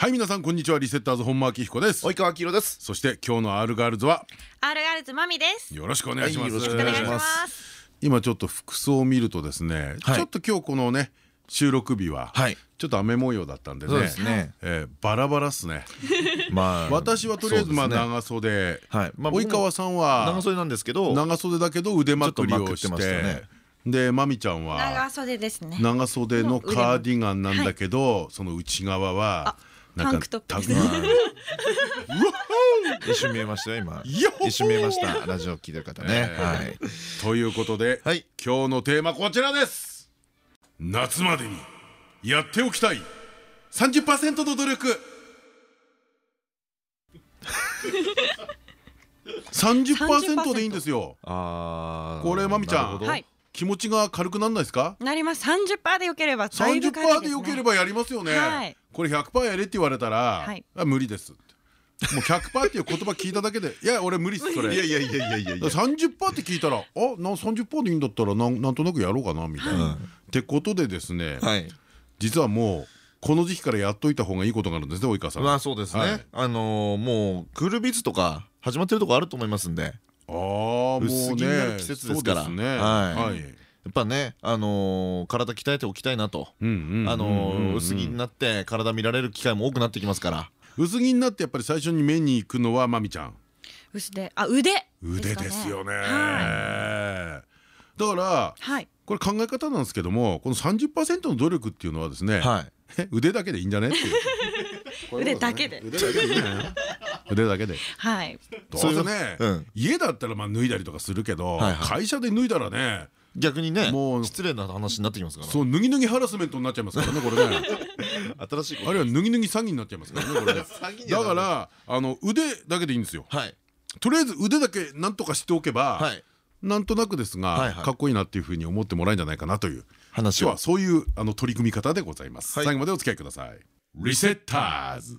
はい皆さんこんにちは。リセッターズ本間明彦です。及川明宏です。そして今日の R ガールズは？R ガールズマミです。よろしくお願いします、はいよろしくお願いしまます。今ちょっと服装を見るとですね、はい。ちょっと今日このね収録日ははい。ちょっと雨模様だったんでね、そうですね。えーバラバラっすね。まあ私はとりあえずまあそうですね。長袖、はい。まあ及川さんは長袖なんですけど長袖だけど腕まくりをして。でまみちゃんは長袖ですね。長袖のカーディガンなんだけど、その内側はタンクトップ一瞬見えましたよ今。一瞬見えましたラジオ聞いてる方ね。えーはい。ということで、はい。今日のテーマこちらです。夏までにやっておきたい。30%の努力。30%でいいんですよ。あーこれまみちゃん。はい。気持ちが軽くなんないですか？なります。三十パーで良ければだいぶ軽い30%でよければやりますよね、はい。これ100%やれって言われたら、はい。あ無理ですもう100%っていう言葉聞いただけでいや俺無理っすそれ。いやいやいやいやいやいや。30%って聞いたらあな30%でいいんだったらなんなんとなくやろうかなみたいな。うんってことでですね、はい。実はもうこの時期からやっといた方がいいことがあるんですね及川さん。あまあそうですはい。ねあのーもうクールビズとか始まってるとこあると思いますんで薄着になる季節ですから。はい。はい。やっぱねあのー体鍛えておきたいなと。薄着になって体見られる機会も多くなってきますから。薄着になってやっぱり最初に目に行くのはまみちゃん。薄手。あ腕。腕ですよね。はだからい。はい。これ考え方なんですけどもこの30%の努力っていうのはですね、はい。え腕だけでいいんじゃねっていう。腕だけで。腕だけでいいんじゃない腕だけで。はい。どうせね、うん。家だったらまあ脱いだりとかするけど、会社で脱いだらね逆にねもう失礼な話になってきますからそう脱ぎ脱ぎハラスメントになっちゃいますからねこれね。新しいあるいは脱ぎ脱ぎ詐欺になっちゃいますからねこれ だからあの腕だけでいいんですよ。はい。とりあえず腕だけなんとかしておけば、はい。なんとなくですが、はいはい。かっこいいなっていうふうに思ってもらえるんじゃないかなという今日話をはそういうあの取り組み方でございます、はい。最後までお付き合いください。リセッターズ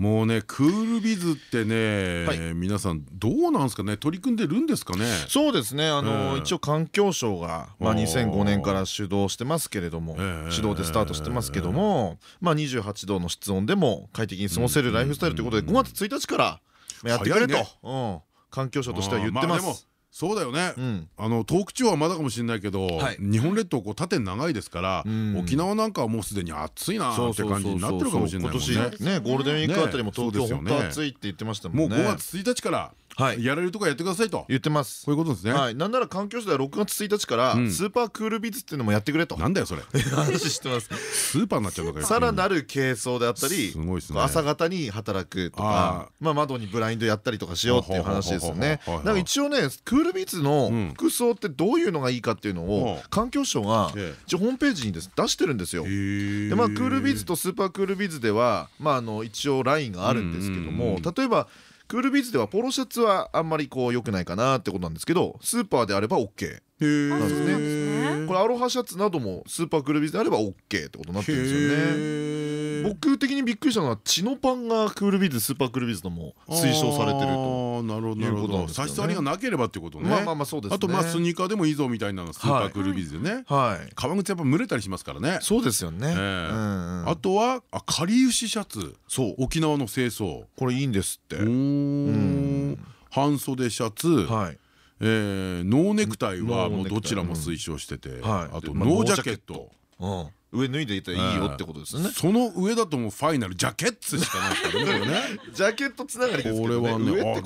もうねクールビズってね、はい。皆さんどうなんですかね？取り組んでるんですかね？そうですね。あの、ええ。一応環境省が、まあ、おー。2005年から主導してますけれども、ええ。主導でスタートしてますけども、まあ、28度の室温でも快適に過ごせるライフスタイルということで5月1日からやってくれと、ね。うん、環境省としては言ってまあーあ。そうだよね、うん。あの東北地方はまだかもしれないけど、はい。日本列島こう縦に長いですから、うん。沖縄なんかはもうすでに暑いなーって感じになってるかもしれないもんね。今年ね。ゴールデンウィークあたりも東京ね。本当暑いって言ってましたもうもんね。5月1日からはいやれるとこやってくださいと、言ってます。こういうことですね、はい、なんなら環境省では6月1日からうん。スーパークールビズっていうのもやってくれと。なんだよそれ。話してます。スーパーになっちゃうのかよ。さらなる軽装であったり朝方に働くとかあまあ窓にブラインドやったりとかしようっていう話ですよね。だから一応ねクールビーツのうん。服装ってどういうのがいいかっていうのを環境省がええ。一応ホームページにです出してるんですよ。ででまあクールビーズとスーパークールビーズではまああの一応ラインがあるんですけどもうん。例えばクールビズではポロシャツはあんまりこう良くないかなってことなんですけどスーパーであれば OK なんですね。ね。これアロハシャツなどもスーパークールビズであれば OK ってことになってるんですよね。ね僕的にびっくりしたのはチノパンがクールビーズスーパークールビーズのも推奨されてるとなるほどなるほいうことなんどですよね。差し障りがなければってことね。まあまあまあそうですね。あとまあスニーカーでもいいぞみたいなのスーパークールビズでね。はい。革靴やっぱ蒸れたりしますからね。そうですよね。あとはあかりゆしシャツ。そう。沖縄の正装。これいいんですって。うー。ん。半袖シャツ。はいえーノーネクタイはもうどちらも推奨しててはい。あとまあノージャケット。うん上脱いでいたらいいよってことですよね。その上だともうファイナルジャケッツしかないからねこれね。ジャケットつながりですこけどね。れはね上って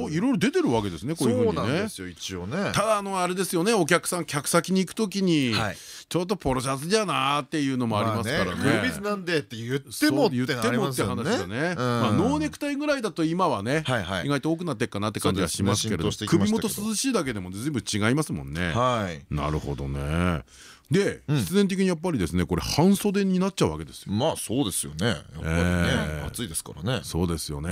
こういろいろ出てるわけですねこういうふそううにね。なんですよ一応ね。ただあのあれですよねお客さん客先に行くときにはい。ちょっとポロシャツじゃなーっていうのもありますからね。まあクールビーズなんでって言ってもってそう言ってなりもってますよね。話だねうん。まあノーネクタイぐらいだと今はね意外と多くなってっかなって感じがしますけれど。首元涼しいだけでも随分違いますもんね。はい。なるほどねで必然的にやっぱりですねこれ半袖になっちゃうわけですよ。まあそうですよね。やっぱりね暑いですからね。そうですよね。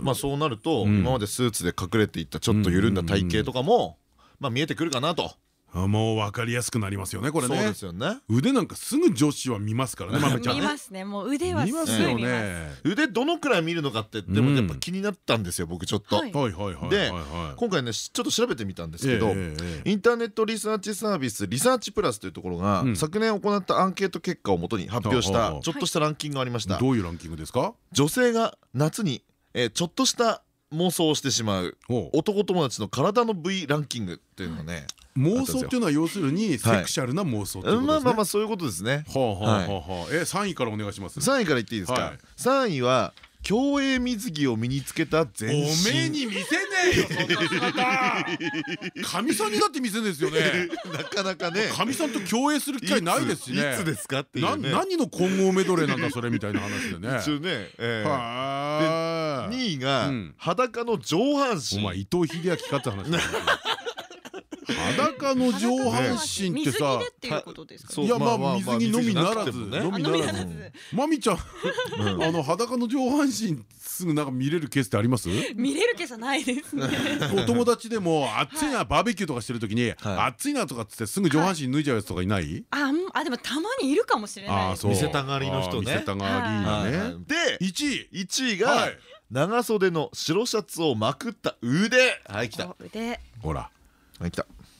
まあそうなると今までスーツで隠れていったちょっと緩んだ体型とかもまあ見えてくるかなともう分かりやすくなりますよねこれね。そうですよね。腕なんかすぐ女子は見ますからね まめちゃん。見ますね。もう腕は見ます。よね。腕どのくらい見るのかってでもやっぱ気になったんですよ僕ちょっと。はい。はいはいはいではい。今回ねちょっと調べてみたんですけどインターネットリサーチサービスリサーチプラスというところがうん。昨年行ったアンケート結果をもとに発表したちょっとしたランキングがありました。どういうランキングですか？女性が夏にえーちょっとした妄想をしてしまう男友達の体の部位ランキングっていうのがね妄想っていうのは要するにセクシャルな妄想ってことですね。まあまあまあそういうことですね。え三位からお願いします？3位から言っていいですか？はい。3位は競泳水着を身につけた全身。おめえに見せねえよそんな姿かみさんにだって見せんですよね。なかなかね。かみさんと共演する機会ないですしね。いつですかっていなうね。何の混合メドレーなんだそれみたいな話でね。一応ねええ。はあ。2位がうん。裸の上半身。お前伊藤英明かって話裸の上半身ってさ水着でっていうことですかそういやまあ水着のみならず。のみならず。まみちゃんあの裸の上半身すぐなんか見れるケースってあります？見れるけさないですね。お友達でも暑いなバーベキューとかしてる時に暑い。なとかっつってすぐ上半身脱いじゃうやつとかいない？あでもたまにいるかもしれない見せたがりの人ね。見せたがりがねで1位1位がはい。長袖の白シャツをまくった腕。はい来た。お腕。ほら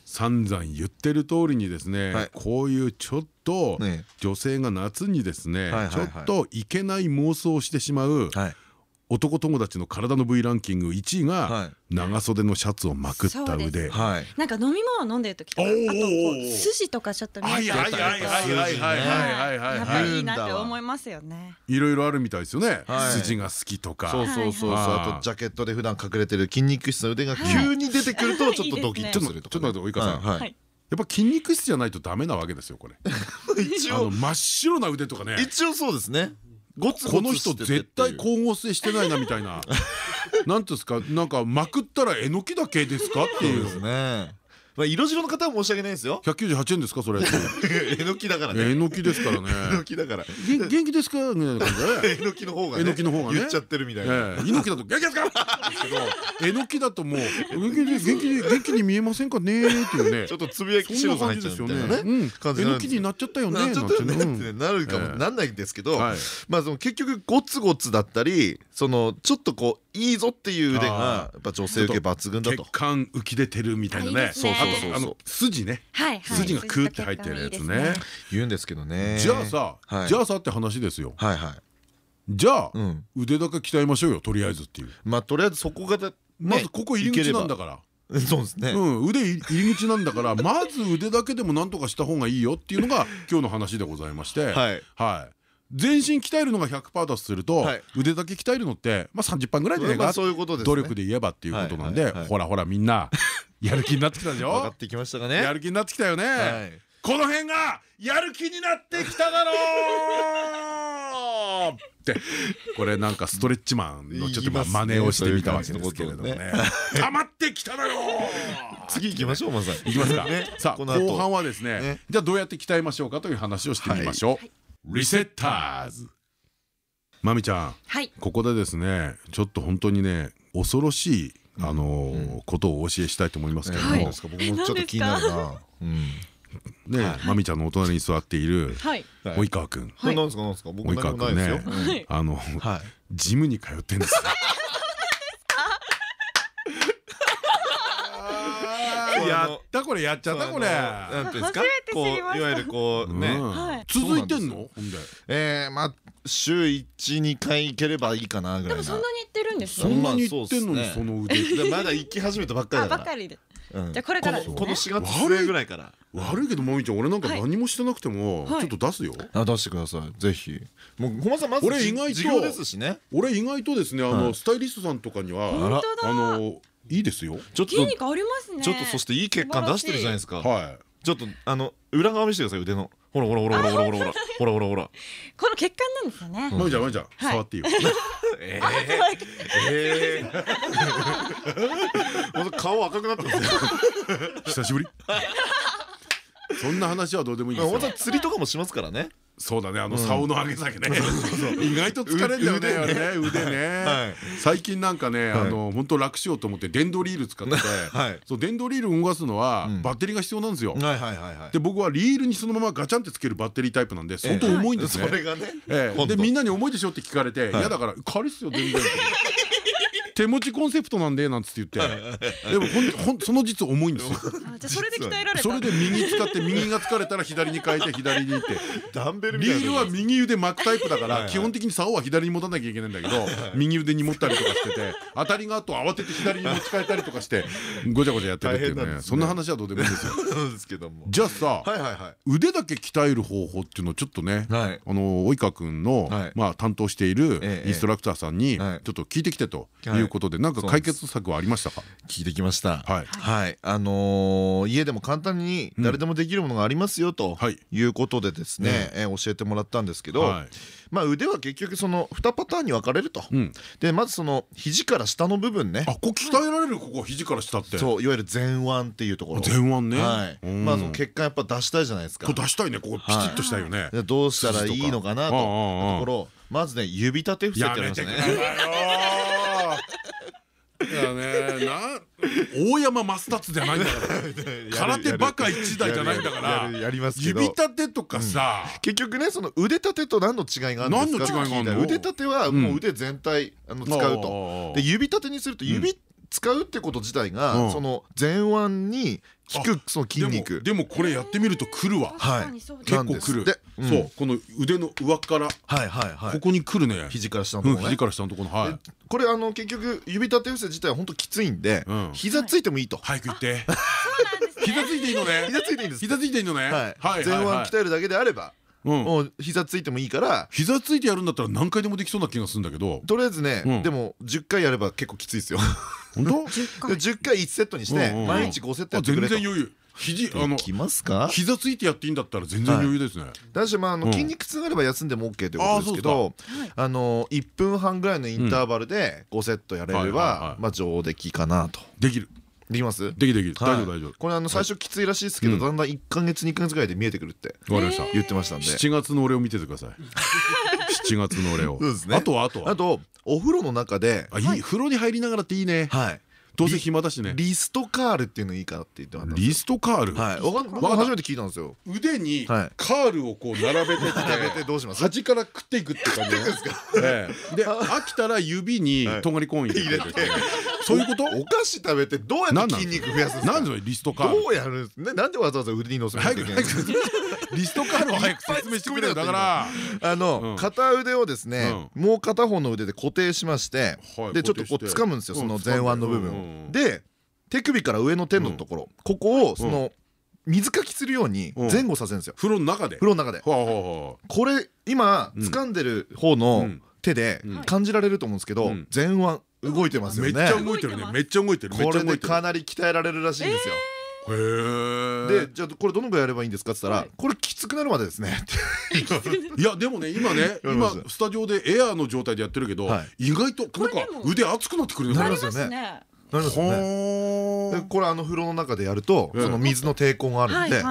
散々言ってる通りにですね、はい。こういうちょっとね。女性が夏にですねちょっといけない妄想をしてしまうはい男友達の体の部位ランキング1位はが長袖のシャツをまくった腕。はい。なんか飲み物飲んでる時とかあと筋とかちょっと見えてるはいはいとはいはいはいはいはいはいはいやっぱりいいなって思いますよねいろいろあるみたいですよねはい筋が好きとかそうそうそうあとジャケットで普段隠れてる筋肉質な腕が急に出てくるとちょっとドキッとするとかねちょっと待って及川さんやっぱ筋肉質じゃないとダメなわけですよこれ一応真っ白な腕とかね一応そうですねこの人絶対光合成してないなみたいな。なんていうんですか？なんかまくったらえのきだけですか？っていう。そうですねまあ色白の方は申し訳ないですよ。198円ですかそれ。えのきだからね。えのきですからね。えのきだから。元元気ですかみたいな感じでえのきの方がねえのきの方がね。言っちゃってるみたいな。ええ、猪木だと元気 ですかえのきだともう元気で元気で元気に見えませんかねっていうね。ちょっとつぶやきそんな白さ入っちゃ感じですよね。うみたいえのきになっちゃったよねなっちゃったよね。なんってなるかもええ。なんないんですけどはい。まあその結局ゴツゴツだったりそのちょっとこういいぞっていう腕あがやっぱ女性受け抜群だ血と管浮き出てるみたいなね。あいいですね。あとそうそうそう。あの筋ね。はいはい。筋がクーって入ってるやつね。言うんですけどね。じゃあさはい。じゃあさって話ですよ。はいはい。じゃあうん。腕だけ鍛えましょうよとりあえずっていう。まあとりあえずそこがねまずここ入り口なんだいから。そうですねうん、腕入り口なんだから まず腕だけでもなんとかした方がいいよっていうのが今日の話でございまして、はい。はい全身鍛えるのが100%だとすると、はい。腕だけ鍛えるのって、まあ、30%ぐらいですね。努力で言えばっていうことなんで、ほらほらみんなやる気になってきたでし 分かょってきましたかね？やる気になってきたよね、はい。この辺がやる気になってきただろう！ってこれなんかストレッチマンのちょっと真似をしてみたわけですけれどもね。溜まってきただろう！次行きましょうまさに。いきますかね。さあこの後。後半はですねね。じゃあどうやって鍛えましょうかという話をしてみましょうリセッターズ。まみちゃんはい。ここでですねちょっと本当にね恐ろしいあのーことをお教えしたいと思いますけれども何ですか？僕もちょっと気になるな。うん。ねまみちゃんのお隣に座っているはい。はい。及川くんこれなんですか？なんですか？僕何もないですよ。及川うんはい。あのはい。ジムに通ってんです よやった？これやっちゃった？これ。なんていうんですか？初めて知りました。こういわゆるこうね。続いてんの？えーまあ週12回行ければいいかなぐらいな。でもそんなに言ってるんですそねんなに言ってんのにまあその腕。でまだ行き始めたばっかりあだから。ばかりで。うん。じゃあこれからこのこの4月末ぐらいから。悪いけどまみちゃん俺なんかはい。何もしてなくてもはい。ちょっと出すよ。あ出してください。ぜひ。もう本間さんまず俺意外と授業ですしね。俺意外とですねあはい。のスタイリストさんとかには本当だ。あのいいですよ。ちょっと筋肉ありますね。ちょっとそしていい血管出してるじゃないですか。はちょっとあの裏側見せてください腕の。ほらほらほらほらほらほらほら。ほらほらほら この血管なんですよね。いまみちゃんまみちゃんはい。触っていいよ。えええ 本当顔赤くなってますよ。久しぶり。そんな話はどうでもいいですよ。釣りとかもしますからねそうだね。あの竿の上げ下げね 意外と疲れんだよね腕ね。最近なんかねあの本当楽しようと思って電動リール使って そう電動リール動かすのはバッテリーが必要なんですよ。で僕はリールにそのままガチャンってつけるバッテリータイプなんで相当重いんですね。それがね。ええ。でみんなに重いでしょって聞かれて「い。やだから軽いっすよ全然」手持ちコンセプトなんでなんつって言って。でもほんほんその実重いんですよ。それで鍛えられた。それで右使って右が疲れたら左に変えて左に行って。ダンベルみたいなリールは右腕巻くタイプだから基本的に竿は左に持たなきゃいけないんだけど右腕に持ったりとかしてて当たりがあと慌てて左に持ち替えたりとかしてごちゃごちゃやってるっていうねそんな話はどうでもいいんですよ。そうですけども。じゃあさはいはいはい。腕だけ鍛える方法っていうのをちょっとねはい。あの及川君のはい。まあ担当しているええ。インストラクターさんにちょはいっと聞いてきてということでなんか解決策はありましたか？聞いてきました。はい。はい。あのー家でも簡単に誰でもできるものがありますよとはい。いうことでですねえー教えてもらったんですけどはい。まあ腕は結局その2パターンに分かれると。うん。でまずその肘から下の部分ね。あここ鍛えられるここ肘から下って。そういわゆる前腕っていうところ。前腕ね。はい。うん。まあその血管やっぱ出したいじゃないですか。出したいねここピチッとしたいよね。でどうしたらいいのかなと。筋ところまずね指立て伏せってやりますやめてねくだね。な大山マスタツじゃないんだから。空手バカ一台じゃないんだから。指立てとかさ。結局ねその腕立てと何の違いがあるんですか何の違いがあるの腕立てはもう腕全体あの使うと。で指立てにすると指使うってこと自体うん。がその前腕に効くその筋でも肉でもこれやってみるとくるわ。はい。結構くる。でうん。そう。この腕の上から。はいはいはい。ここにくるね。肘から下のうんところね。肘から下のところはい。これあの結局指立て伏せ自体は本当きついんでうん。膝ついてもいいと。早く言って。膝ついていいのね。膝ついていいんです。膝ついていいのね。はい。前腕鍛えるだけであればうん。もう膝ついてもいいから膝ついてやるんだったら何回でもできそうな気がするんだけど。とりあえずね、うん。でも10回やれば結構きついですよ本当？10回。で10回1セットにして毎日5セットやってくれと。然余裕。肘あのできますか？膝ついてやっていいんだったら全然余裕ですね。ただしまああのうん。筋肉痛があれば休んでも OK ということですけどあの1分半ぐらいのインターバルで5セットやれればまあ上出来かなと。できる。できます？できるできる。はい。大丈夫大丈夫。これあの最初きついらしいですけどうん。だんだん1か月2か月ぐらいで見えてくるってわかりました。言ってましたんで。7月の俺を見ててください 7月の俺を。あとはあとは。あとお風呂の中であいい風呂に入りながらっていいね。はい。どうせ暇だしね。リストカールっていうのいいかって言ってましたリストカール。はい、わかん僕初めて聞いたんですよ。腕にカはい。ールをこう並べて並べてどうします？端から食っていくって感じええ。で飽きたら指にはい。とがりコーン入れてそういうこと？お菓子食べてどうやって筋肉増やすんですか？なんでリストカール。どうやる？んですね。なんでわざわざ腕に乗せなきゃいけないんですか？リストカールを早く説明してくれよだから。あうん。の片腕をですね、もう片方の腕で固定しまして、はいでちょっとこう掴むんですよ。うんその前腕の部分で手首から上の手のところ、ここをその水かきするように前後させるんですよ。風呂の中で？風呂の中で。これ今うん掴んでる方うのん。手でうん。感じられると思うんですけど、うん。前腕動いてますよね。めっちゃ動いてるね。めっちゃ動いてる。これでかなり鍛えられるらしいんですよ、でじゃあこれどのぐらいやればいいんですか？って言ったら、はい。これきつくなるまでですね。っ ていやでもね今ね 今スタジオでエアーの状態でやってるけどは意外となんか腕熱くなってくるね。なりますよね。ねなりますよねはでこれあの風呂の中でやると、うんその水の抵抗があるんで、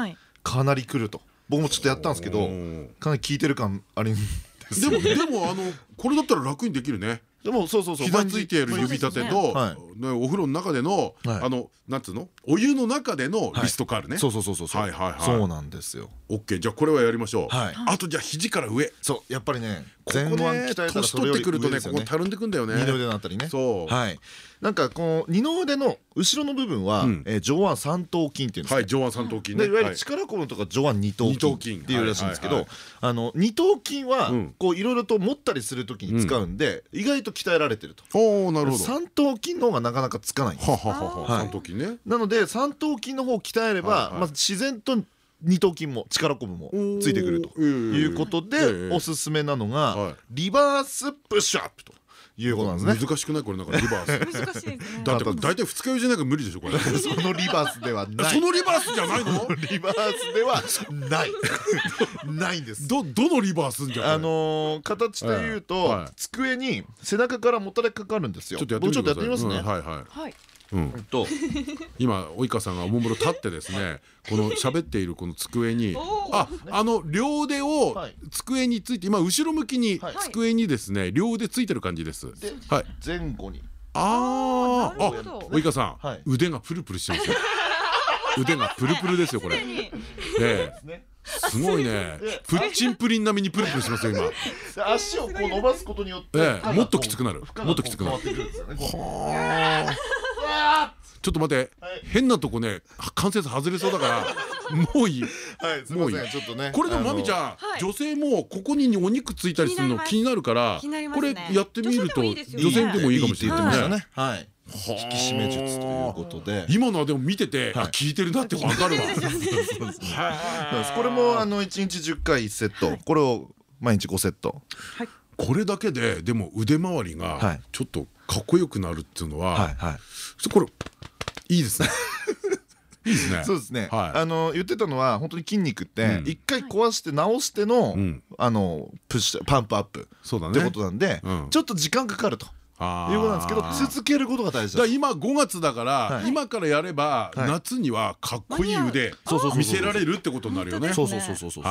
かなりくると。僕もちょっとやったんですけどうんかなり効いてる感あるんです。でよもでもあのこれだったら楽にできるねでもそうそうそう膝ついてやる指立てとお風呂の中でのはい。あのなんつうの？お湯の中でのリストカールね。そうそうそうそうそう。はいはいはい。そうなんですよ。オッケー。じゃあこれはやりましょう。はい。あとじゃあ肘から上。そうやっぱりねこ前腕鍛えたら年それより取ってくると上ですよね。ねここたるんでくんだよね。二の腕のあたりね。そう。はい。なんかこう二の腕の後ろの部分は、上腕三頭筋っていうんですか、はい上腕三頭筋ね。でいわゆるはい。力こぶとか上腕二頭二頭筋。筋っていうらしいんですけどはいあの二頭筋はうん。こういろいろと持ったりするときに使うんで、意外と鍛えられてると。おおなるほど。は三頭筋の方がなかなかつかない。んですははは。はい。三頭筋ね。なので三頭筋の方を鍛えれば、まあ、自然と二頭筋も力こぶもついてくるということで、おすすめなのが、はい。リバースプッシュアップということなんですね。難しくない？これなんかリバース。難しいですね。だって大体二日酔いじゃなきゃ無理でしょこれ。そのリバースではない。そ。のリバースじゃないの？リバースではない。ないんです。どどのリバースんじゃんあのー形で言うと、はい。机に背中からもたれかかるんですよ。ちょっとやってみますね。うんはいはい。はいうんと今及川さんがおもむろ立ってですねこの喋っているこの机にああの両腕をはい。机について今後ろ向きにはい。机にですね両腕ついてる感じです。ではい。前後に。あー。あなるほど。及川さんはい。腕がプルプルしてますよ。腕がプルプルですよこれ。え。えね。すごいね。プッチンプリン並みにプルプルしますよ今。で足をこう伸ばすことによってええ。もっときつくなる。もっときつくなる。こうちょっと待ってはい。変なとこね関節外れそうだからもういい。はいすみませんちょっとねこれでもまみちゃん、はい。女性もここにお肉ついたりするの気気になるからこれやってみると女性でもいいかもしれないいいって言ってましたね。ねはい。引き締め術ということで。今のはでも見てて、はい。あ効いてるなってわかるわ。これもあの1日10回1セット。これを毎日5セット。これだけででも腕周りはがい。ちょっとかっこよくなるっていうのは、はいはい。これいいですね。いいですね。そうですね、はい。あの言ってたのは本当に筋肉ってうん。一回壊して直しての、うん。あのプッシュパンプアップ。ってことなんで、うん。ちょっと時間かかるということなんですけど続けることが大事だ今5月だから、はい。今からやれば、はい。夏にはかっこいい腕見せられるってことになるよね。そうそうそうそうそう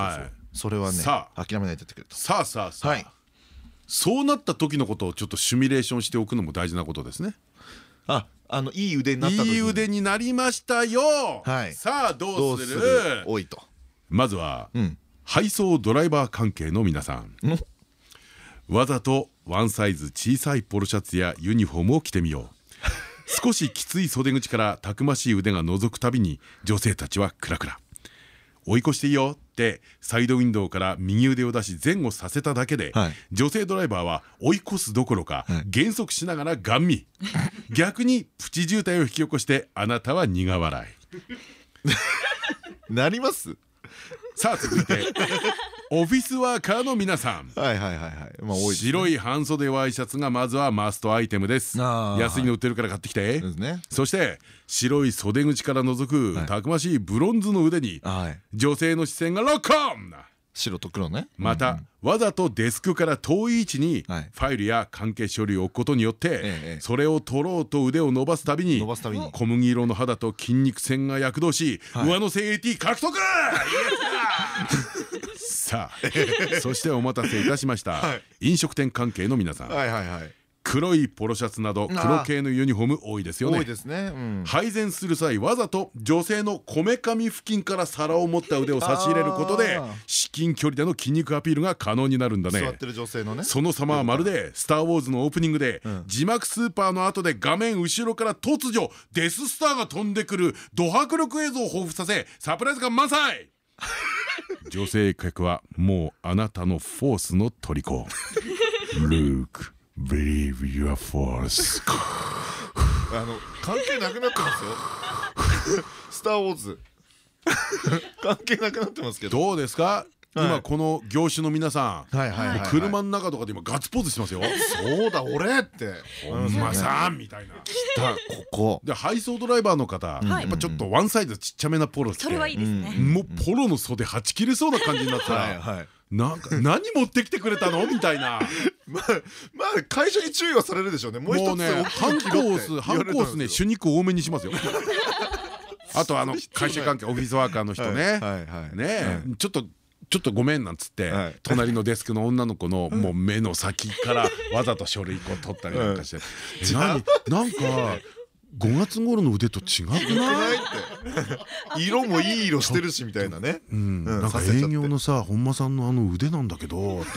それはねさ諦めないでやってくれと。さあさあさあ、はいそうなった時のことをちょっとシミュレーションしておくのも大事なことですね。ああのいい腕になったいい腕になりましたよ。はい。さあどどうする？多いと。まずは、うん。配送ドライバー関係の皆さん。ん。わざとワンサイズ小さいポロシャツやユニフォームを着てみよう。少しきつい袖口からたくましい腕が覗くたびに女性たちはクラクラ。追い越していいよってサイドウィンドウから右腕を出し前後させただけで、はい。女性ドライバーは追い越すどころか、はい。減速しながらガン見。逆にプチ渋滞を引き起こしてあなたは苦笑い。なります？さあ続いて オフィスワーカーの皆さん。はいはいはいはい。まあ多いですね。白い半袖ワイシャツがまずはマストアイテムです。安いの売ってるから買ってきて。ですね。そして白い袖口から覗くはい。たくましいブロンズの腕にはい。女性の視線がロックオン白と黒ね。またわざとデスクから遠い位置にフはい。ァイルや関係書類を置くことによってええそれを取ろうと腕を伸ばすたびに伸ばすたびに。小麦色の肌と筋肉線が躍動しはい。上乗せ AT 獲得 さあそしてお待たせいたしました。はい。飲食店関係の皆さん黒いポロシャツなど黒系のユニフォーム多いですよね。配膳する際わざと女性のこめかみ付近から皿を持った腕を差し入れることで至近距離での筋肉アピールが可能になるんだね。座ってる女性のね。その様はまるで「スター・ウォーズ」のオープニングでん。字幕スーパーの後で画面後ろから突如デススターが飛んでくるド迫力映像を彷彿させサプライズ感満載。女性客はもうあなたのフォースの虜。Luke believe your force. あの関係なくなってますよ。スター・ウォーズ関係なくなってますけど。どうですか？今この業種の皆さん。車の中とかで今ガッツポーズしてますよ。そうだ俺って。本間さんみたいな。だここ。で配送ドライバーの方やっぱちょっとワンサイズちっちゃめなポロそれはいいですね。もうポロの袖はち切れそうな感じになったらなんか何持ってきてくれたの？みたいな。まあまあ会社に注意はされるでしょうね。もう一つねハンコースハンコースね主肉多めにしますよ。あとあの会社関係オフィスワーカーの人ね。ね。ちょっとちょっとごめんなんつってはい。隣のデスクの女の子のもう目の先からわざと書類こう取ったりなんかして。え何なんか5月頃の腕と違くない？って色もいい色してるしみたいなね。なんか営業のさ本間さんのあの腕なんだけどって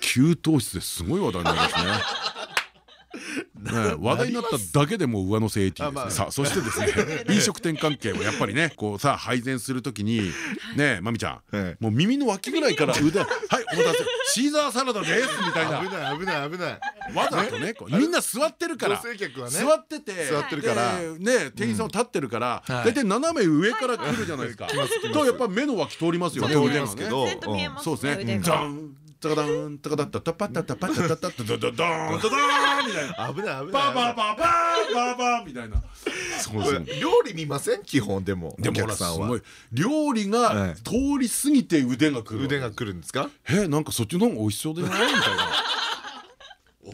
給湯室ですごい話題になりますね。ね話題になっただけでもう上乗せ AT ですあまあ。ねさあそしてですね 飲食店関係はやっぱりねこうさ配膳するときにねまみちゃんええ。もう耳の脇ぐらいから腕 はいお待たせ。シーザーサラダですみたいな。危ない危ない危ない。わざとねこうみんな座ってるから。女性客はね。座ってて座ってるから。でね店員さん立ってるからはい大体斜め上から来るじゃないですか。とやっぱ目の脇通りますよねそうですね。タカダンタカダッタタパタタパタタタタドドドーンドドーンみたいな。危ない危ないバババババババみたいな。そうそう。料理見ません基本でもおでもほらす客さんは料理が通り過ぎて腕が来る。腕が来るんですかえなんかそっちの方が美味しそうじゃないみたいな。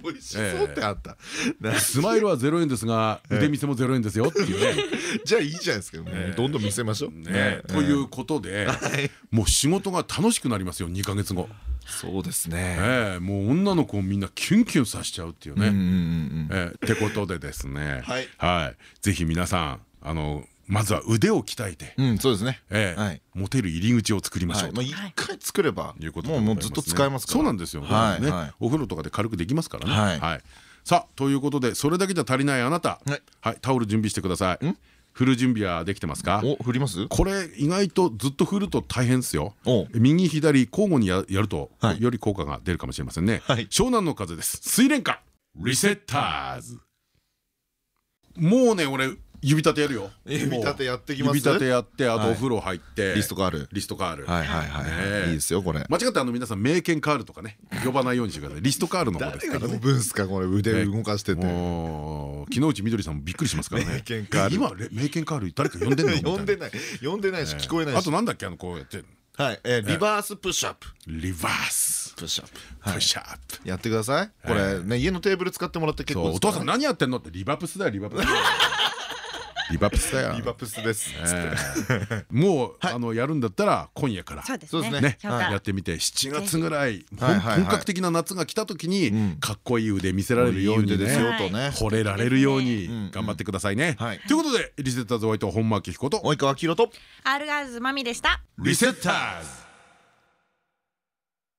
美味しそうってあったなスマイルは0円ですが腕見せも0円ですよっていうねじゃあいいじゃないですかもうどんどん見せましょうねということでもう仕事が楽しくなりますよ2か月後そうですね。ええもう女の子をみんなキュンキュンさせちゃうっていうね。うんうんうんええってことでですね。はい。はい。ぜひ皆さんあのまずは腕を鍛えてうんそうですね。ええはい。モテる入り口を作りましょうと。はい。まあ一回作ればいうこともうもうずっと使えますから。そうなんですよね。はいはい。お風呂とかで軽くできますからはい。ねはい。さあということでそれだけじゃ足りないあなた。はい。はいタオル準備してください振る準備はできてますか？お振ります？これ意外とずっと振ると大変ですよ。お。右左交互にややるとはい。より効果が出るかもしれませんね。はい。湘南の風です。水蓮花リセッターズ。もうね俺指立てやるよ。指立てやってきます？指立てやってあとはい。お風呂入ってリストがある。リストカールはいはいはいい。いいですよこれ。間違ってあの皆さん名犬カールとかね呼ばないようにしてください。リストカールの方ですからね。呼ぶんすかこれ。腕動かしてて木之内みどりさんもびっくりしますからね。名犬カール。え今れ名犬カール誰か呼んでんの？みたいな呼んでな。い呼んでないし聞こえないし。あとなんだっけ？あのこうやって。はい。えーリバースプッシュアップリバース。プッシュアッププッシュアップやってください。これね家のテーブル使ってもらって結構お父さん何やってんのってリバプスだよリバプスリバプスだよ。リバプスです。ええ。もうあのやるんだったら今夜からそうですね。やってみて7月ぐらい本格的な夏が来た時にん。かっこいい腕見せられるようにいい腕ですねよとね。惚れられるようにん。頑張ってくださいね。はい。ということでリセッターズお相手は本間明彦と及川明宏とアルガーズマミでした。リセッターズ